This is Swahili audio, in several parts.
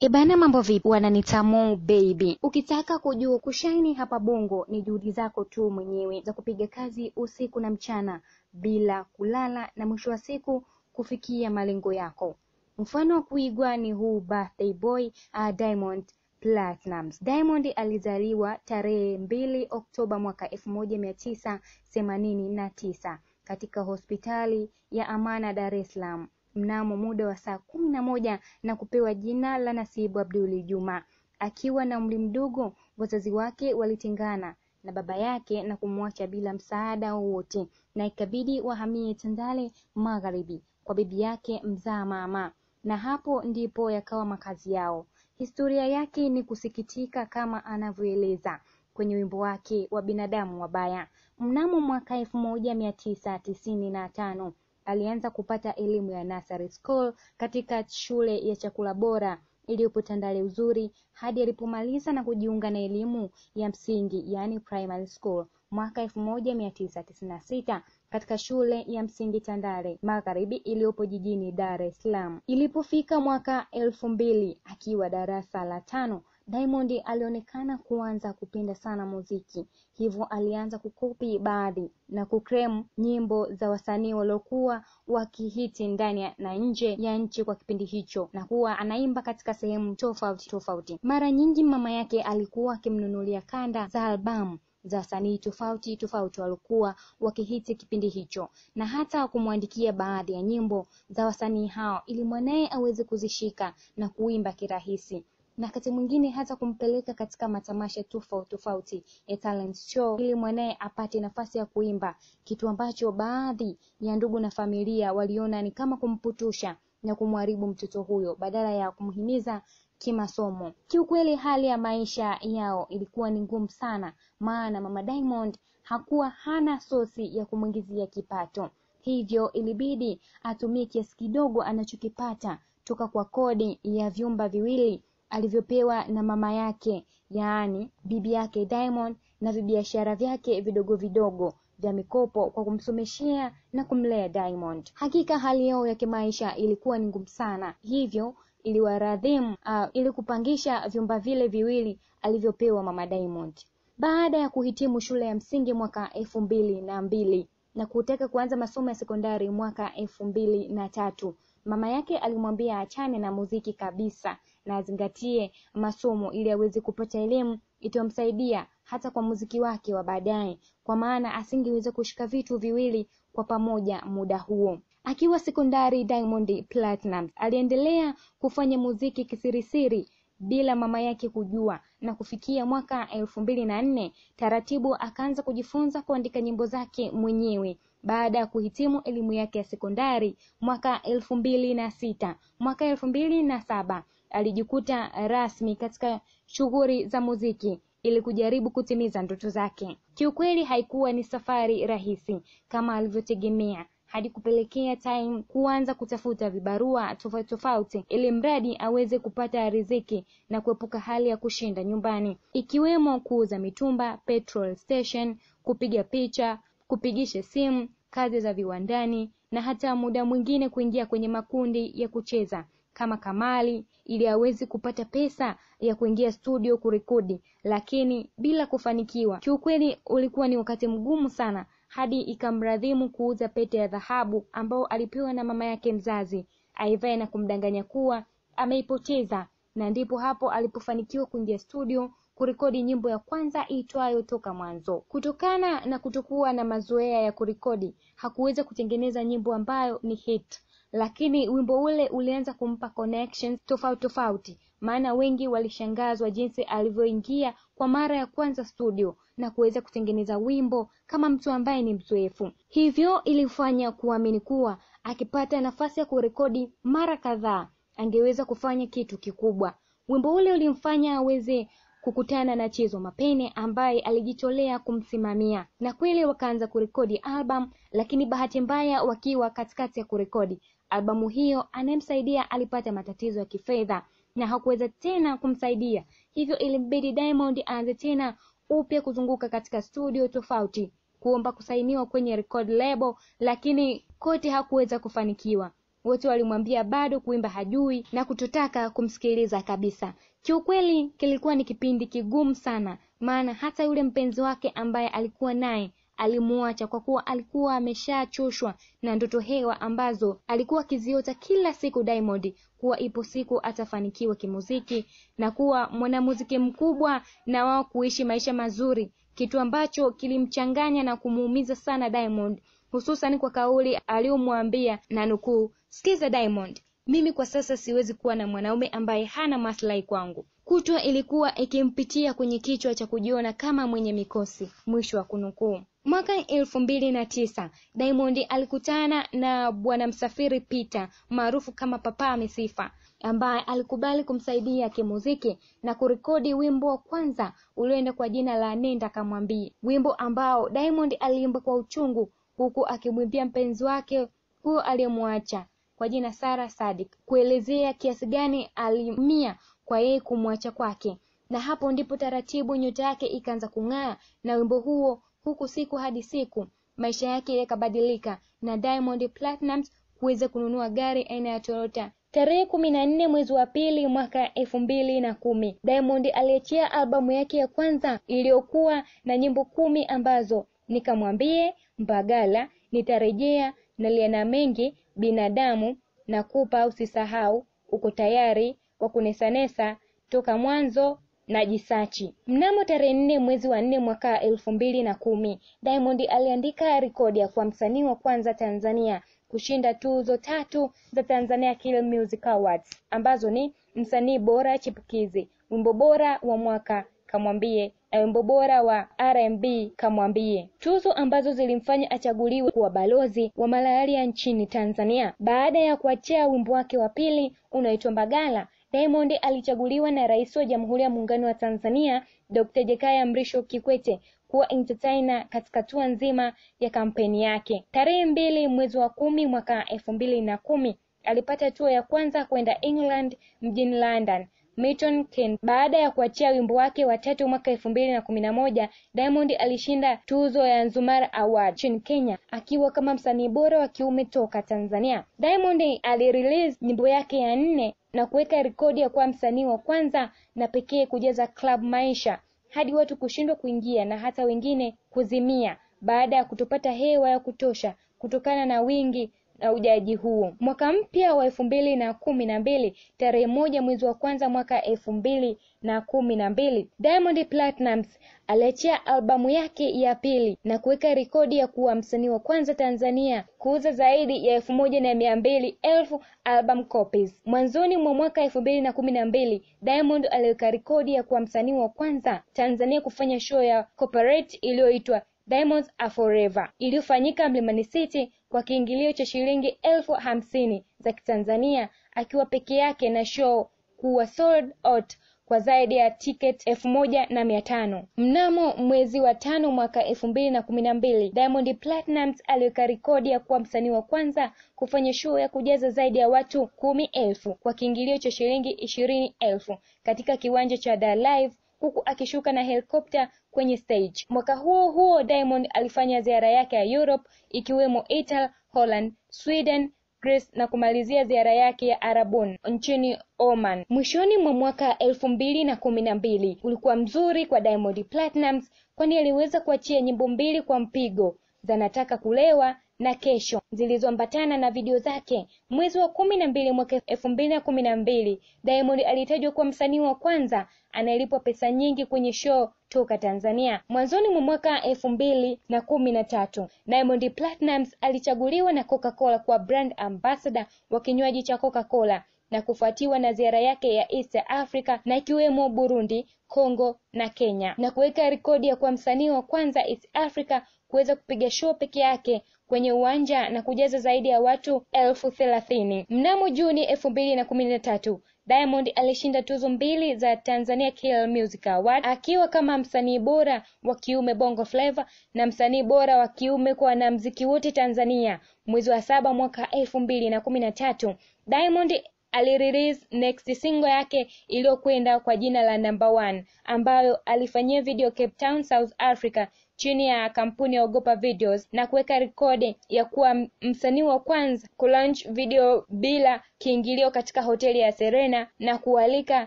Ebana, mambo vipi? Wananita Mo baby. Ukitaka kujua kushaini hapa Bongo ni juhudi zako tu mwenyewe za kupiga kazi usiku na mchana bila kulala, na mwisho wa siku kufikia malengo yako. Mfano wa kuigwa ni huu birthday boy uh, Diamond Platnumz. Diamond alizaliwa tarehe mbili Oktoba mwaka elfu moja mia tisa themanini na tisa katika hospitali ya Amana Dar es Salaam mnamo muda wa saa kumi na moja na kupewa jina la Nasibu Abduli Juma. Akiwa na umri mdogo, wazazi wake walitengana na baba yake na kumwacha bila msaada wowote, na ikabidi wahamie Tandale Magharibi kwa bibi yake mzaa mama, na hapo ndipo yakawa makazi yao. Historia yake ni kusikitika kama anavyoeleza kwenye wimbo wake wa Binadamu Wabaya. Mnamo mwaka elfu moja mia tisa tisini na tano alianza kupata elimu ya nursery school katika shule ya chakula bora iliyopo Tandale Uzuri hadi alipomaliza na kujiunga na elimu ya msingi yaani primary school mwaka elfu moja mia tisa tisini na sita katika shule ya msingi Tandale Magharibi iliyopo jijini Dar es Salaam. Ilipofika mwaka elfu mbili akiwa darasa la tano Diamond alionekana kuanza kupenda sana muziki, hivyo alianza kukopi baadhi na kukrem nyimbo za wasanii waliokuwa wakihiti ndani na nje ya nchi kwa kipindi hicho, na kuwa anaimba katika sehemu tofauti tofauti. Mara nyingi mama yake alikuwa akimnunulia kanda za albamu za wasanii tofauti tofauti waliokuwa wakihiti kipindi hicho, na hata kumwandikia baadhi ya nyimbo za wasanii hao ili mwanaye aweze kuzishika na kuimba kirahisi na wakati mwingine hata kumpeleka katika matamasha tofauti tofauti ya talent show ili mwanaye apate nafasi ya kuimba, kitu ambacho baadhi ya ndugu na familia waliona ni kama kumputusha na kumharibu mtoto huyo badala ya kumhimiza kimasomo. Kiukweli, hali ya maisha yao ilikuwa ni ngumu sana, maana mama Diamond hakuwa hana sosi ya kumwingizia kipato, hivyo ilibidi atumie kiasi kidogo anachokipata toka kwa kodi ya vyumba viwili alivyopewa na mama yake, yaani bibi yake Diamond, na vibiashara vyake vidogo vidogo vya mikopo kwa kumsomeshea na kumlea Diamond. Hakika hali yao ya kimaisha ilikuwa ni ngumu sana, hivyo iliwaradhimu uh, ili kupangisha vyumba vile viwili alivyopewa mama Diamond. Baada ya kuhitimu shule ya msingi mwaka elfu mbili na mbili na kutaka kuanza masomo ya sekondari mwaka elfu mbili na tatu mama yake alimwambia achane na muziki kabisa na azingatie masomo ili aweze kupata elimu itamsaidia hata kwa muziki wake wa baadaye, kwa maana asingeweza kushika vitu viwili kwa pamoja muda huo. Akiwa sekondari, Diamond Platnumz aliendelea kufanya muziki kisirisiri bila mama yake kujua, na kufikia mwaka elfu mbili na nne taratibu akaanza kujifunza kuandika nyimbo zake mwenyewe baada ya kuhitimu elimu yake ya sekondari mwaka elfu mbili na sita. Mwaka elfu mbili na saba alijikuta rasmi katika shughuli za muziki ili kujaribu kutimiza ndoto zake. Kiukweli haikuwa ni safari rahisi kama alivyotegemea hadi kupelekea time kuanza kutafuta vibarua tofauti tofauti ili mradi aweze kupata riziki na kuepuka hali ya kushinda nyumbani, ikiwemo kuuza mitumba, petrol station, kupiga picha, kupigisha simu, kazi za viwandani na hata muda mwingine kuingia kwenye makundi ya kucheza kama kamali ili aweze kupata pesa ya kuingia studio kurekodi, lakini bila kufanikiwa. Kiukweli ulikuwa ni wakati mgumu sana hadi ikamradhimu kuuza pete ya dhahabu ambao alipewa na mama yake mzazi aivae na kumdanganya kuwa ameipoteza, na ndipo hapo alipofanikiwa kuingia studio kurekodi nyimbo ya kwanza iitwayo Toka Mwanzo. Kutokana na kutokuwa na mazoea ya kurekodi, hakuweza kutengeneza nyimbo ambayo ni hit, lakini wimbo ule ulianza kumpa connections tofauti tofauti, maana wengi walishangazwa jinsi alivyoingia kwa mara ya kwanza studio na kuweza kutengeneza wimbo kama mtu ambaye ni mzoefu. Hivyo ilifanya kuamini kuwa akipata nafasi ya kurekodi mara kadhaa angeweza kufanya kitu kikubwa. Wimbo ule ulimfanya aweze kukutana na Chizo Mapene ambaye alijitolea kumsimamia, na kweli wakaanza kurekodi album, lakini bahati mbaya wakiwa katikati ya kurekodi albamu hiyo, anayemsaidia alipata matatizo ya kifedha na hakuweza tena kumsaidia, hivyo ilimbidi Diamond aanze tena upya kuzunguka katika studio tofauti kuomba kusainiwa kwenye record label, lakini kote hakuweza kufanikiwa. wote walimwambia bado kuimba hajui na kutotaka kumsikiliza kabisa. Kiukweli kilikuwa ni kipindi kigumu sana, maana hata yule mpenzi wake ambaye alikuwa naye alimuacha kwa kuwa alikuwa ameshachoshwa na ndoto hewa ambazo alikuwa akiziota kila siku Diamond kuwa ipo siku atafanikiwa kimuziki na kuwa mwanamuziki mkubwa na wao kuishi maisha mazuri, kitu ambacho kilimchanganya na kumuumiza sana Diamond, hususan kwa kauli aliyomwambia na nukuu, sikiza Diamond, mimi kwa sasa siwezi kuwa na mwanaume ambaye hana maslahi kwangu. Kutwa ilikuwa ikimpitia kwenye kichwa cha kujiona kama mwenye mikosi, mwisho wa kunukuu. Mwaka elfu mbili na tisa Diamond alikutana na bwana Msafiri Peter maarufu kama Papa Misifa ambaye alikubali kumsaidia kimuziki na kurekodi wimbo wa kwanza ulioenda kwa jina la Nenda Kamwambie, wimbo ambao Diamond aliimba kwa uchungu huku akimwimbia mpenzi wake huyo aliyemwacha kwa jina Sara Sadik, kuelezea kiasi gani alimia kwa yeye kumwacha kwake, na hapo ndipo taratibu nyota yake ikaanza kung'aa na wimbo huo huku siku hadi siku maisha yake yakabadilika na Diamond Platnumz kuweza kununua gari aina ya Toyota. Tarehe kumi na nne mwezi wa pili mwaka elfu mbili na kumi Diamond aliachia albamu yake ya kwanza iliyokuwa na nyimbo kumi ambazo Nikamwambie, Mbagala, Nitarejea, na Liana Mengi, Binadamu, na kupa Usisahau, Uko Tayari, Kwa Kunesanesa, Toka Mwanzo na Jisachi. Mnamo tarehe nne mwezi wa nne mwaka elfu mbili na kumi Diamond aliandika rekodi ya kuwa msanii wa kwanza Tanzania kushinda tuzo tatu za Tanzania Killer Music Awards ambazo ni msanii bora chipukizi, wimbo bora wa mwaka Kamwambie wimbo bora wa R&B Kamwambie, tuzo ambazo zilimfanya achaguliwe kuwa balozi wa malaria nchini Tanzania. Baada ya kuachia wimbo wake wa pili unaoitwa Mbagala, Diamond alichaguliwa na Rais wa Jamhuri ya Muungano wa Tanzania Dr. Jakaya Mrisho Kikwete kuwa entertainer katika tua nzima ya kampeni yake. Tarehe mbili mwezi wa kumi mwaka elfu mbili na kumi alipata tour ya kwanza kwenda England mjini London Milton Keynes. Baada ya kuachia wimbo wake wa tatu mwaka elfu mbili na kumi na moja Diamond alishinda tuzo ya Nzumara Award nchini Kenya akiwa kama msanii bora wa kiume toka Tanzania. Diamond alirelease nyimbo yake ya nne na kuweka rekodi ya kuwa msanii wa kwanza na pekee kujaza club maisha hadi watu kushindwa kuingia na hata wengine kuzimia baada ya kutopata hewa ya kutosha kutokana na wingi na ujaji huo. Mwaka mpya wa elfu mbili na kumi na mbili tarehe moja mwezi wa kwanza mwaka elfu mbili na kumi na mbili Diamond Platnumz aliachia albamu yake ya pili na kuweka rekodi ya kuwa msanii wa kwanza Tanzania kuuza zaidi ya elfu moja na mia mbili elfu album copies. Mwanzoni mwa mwaka elfu mbili na kumi na mbili Diamond aliweka rekodi ya kuwa msanii wa kwanza Tanzania kufanya show ya corporate iliyoitwa Diamonds Are Forever iliyofanyika Mlimani City kwa kiingilio cha shilingi elfu hamsini za Kitanzania akiwa peke yake na show kuwa sold out kwa zaidi ya ticket elfu moja na mia tano. Mnamo mwezi wa tano mwaka elfu mbili na kumi na mbili Diamond Platnumz aliweka rekodi ya kuwa msanii wa kwanza kufanya show ya kujaza zaidi ya watu kumi elfu kwa kiingilio cha shilingi ishirini elfu katika kiwanja cha Da Live huku akishuka na helikopta kwenye stage. Mwaka huo huo Diamond alifanya ziara yake ya Europe ikiwemo Italy, Holland, Sweden, Greece na kumalizia ziara yake ya Arabuni nchini Oman. Mwishoni mwa mwaka elfu mbili na kumi na mbili ulikuwa mzuri kwa Diamond Platnumz kwani aliweza kuachia nyimbo mbili kwa mpigo za Nataka Kulewa na Kesho zilizoambatana na video zake. Mwezi wa kumi na mbili mwaka elfu mbili na kumi na mbili Diamond alitajwa kuwa msanii wa kwanza anayelipwa pesa nyingi kwenye show toka Tanzania. Mwanzoni mwa mwaka elfu mbili na kumi na tatu Diamond Platnumz alichaguliwa na Coca-Cola kuwa brand ambassador wa kinywaji cha Coca-Cola na kufuatiwa na ziara yake ya East Africa na ikiwemo Burundi, Congo na Kenya na kuweka rekodi ya kuwa msanii wa kwanza East Africa kuweza kupiga show peke yake kwenye uwanja na kujaza zaidi ya watu elfu thelathini. Mnamo Juni elfu mbili na kumi na tatu Diamond alishinda tuzo mbili za Tanzania KL Music Award akiwa kama msanii bora wa kiume Bongo Flava na msanii bora wa kiume kwa wanamuziki wote Tanzania. Mwezi wa saba mwaka elfu mbili na kumi na tatu Diamond alirelease next single yake iliyokwenda kwa jina la Number One ambayo alifanyia video Cape Town, South Africa chini ya kampuni ya Ogopa Videos na kuweka rekodi ya kuwa msanii wa kwanza kulaunch video bila kiingilio katika hoteli ya Serena na kualika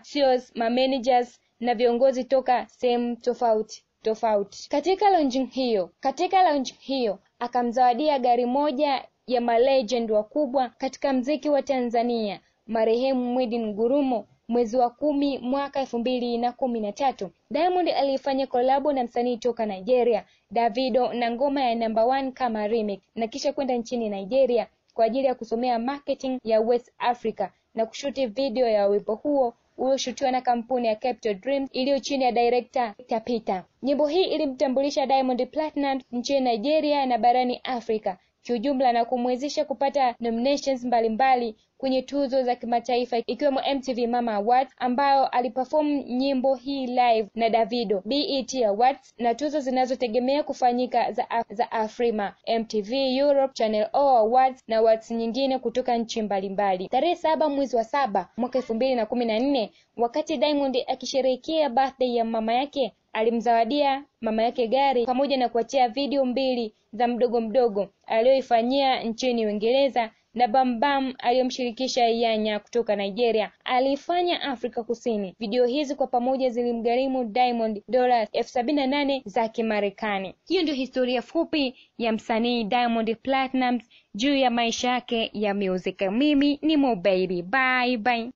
CEOs, managers na viongozi toka sehemu tofauti tofauti. Katika launching hiyo, katika launching hiyo akamzawadia gari moja ya malegend wakubwa katika mziki wa Tanzania marehemu Mwidi Ngurumo mwezi wa kumi mwaka elfu mbili na kumi na tatu. Diamond alifanya kolabo na msanii toka Nigeria Davido na ngoma ya number one kama remix na kisha kwenda nchini Nigeria kwa ajili ya kusomea marketing ya West Africa na kushuti video ya wimbo huo ulioshutiwa na kampuni ya Capital Dreams iliyo chini ya director Peter. Nyimbo hii ilimtambulisha Diamond Platnumz nchini Nigeria na barani Afrika kiujumla na kumwezesha kupata nominations mbalimbali kwenye tuzo za kimataifa ikiwemo MTV Mama Awards ambayo aliperform nyimbo hii live na Davido, BET Awards na tuzo zinazotegemea kufanyika za, Af za Afrima, MTV Europe, Channel O Awards na awards nyingine kutoka nchi mbalimbali. Tarehe saba mwezi wa saba mwaka elfu mbili na kumi na nne wakati Diamond akisherehekea birthday ya mama yake alimzawadia mama yake gari pamoja na kuachia video mbili za mdogo mdogo aliyoifanyia nchini Uingereza na Bambam aliyomshirikisha Yanya kutoka Nigeria alifanya Afrika Kusini. Video hizi kwa pamoja zilimgharimu Diamond dola elfu sabini na nane za Kimarekani. Hiyo ndio historia fupi ya msanii Diamond Platnumz juu ya maisha yake ya music. Mimi ni Mo Baby. Bye bye.